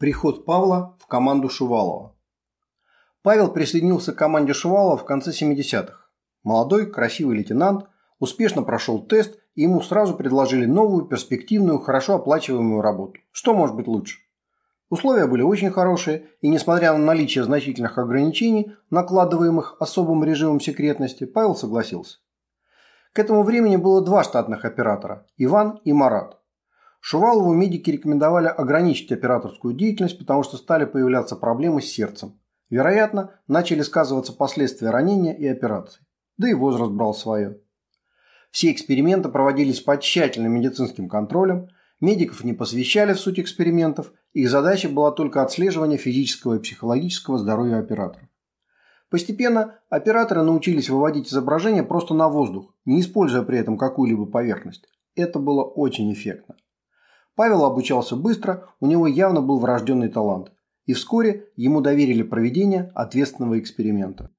Приход Павла в команду Шувалова. Павел присоединился к команде Шувалова в конце 70-х. Молодой, красивый лейтенант успешно прошел тест, и ему сразу предложили новую, перспективную, хорошо оплачиваемую работу. Что может быть лучше? Условия были очень хорошие, и несмотря на наличие значительных ограничений, накладываемых особым режимом секретности, Павел согласился. К этому времени было два штатных оператора – Иван и Марат. Шувалову медики рекомендовали ограничить операторскую деятельность, потому что стали появляться проблемы с сердцем. Вероятно, начали сказываться последствия ранения и операции. Да и возраст брал свое. Все эксперименты проводились под тщательным медицинским контролем, медиков не посвящали в суть экспериментов, их задача была только отслеживание физического и психологического здоровья операторов. Постепенно операторы научились выводить изображение просто на воздух, не используя при этом какую-либо поверхность. Это было очень эффектно. Павел обучался быстро, у него явно был врожденный талант. И вскоре ему доверили проведение ответственного эксперимента.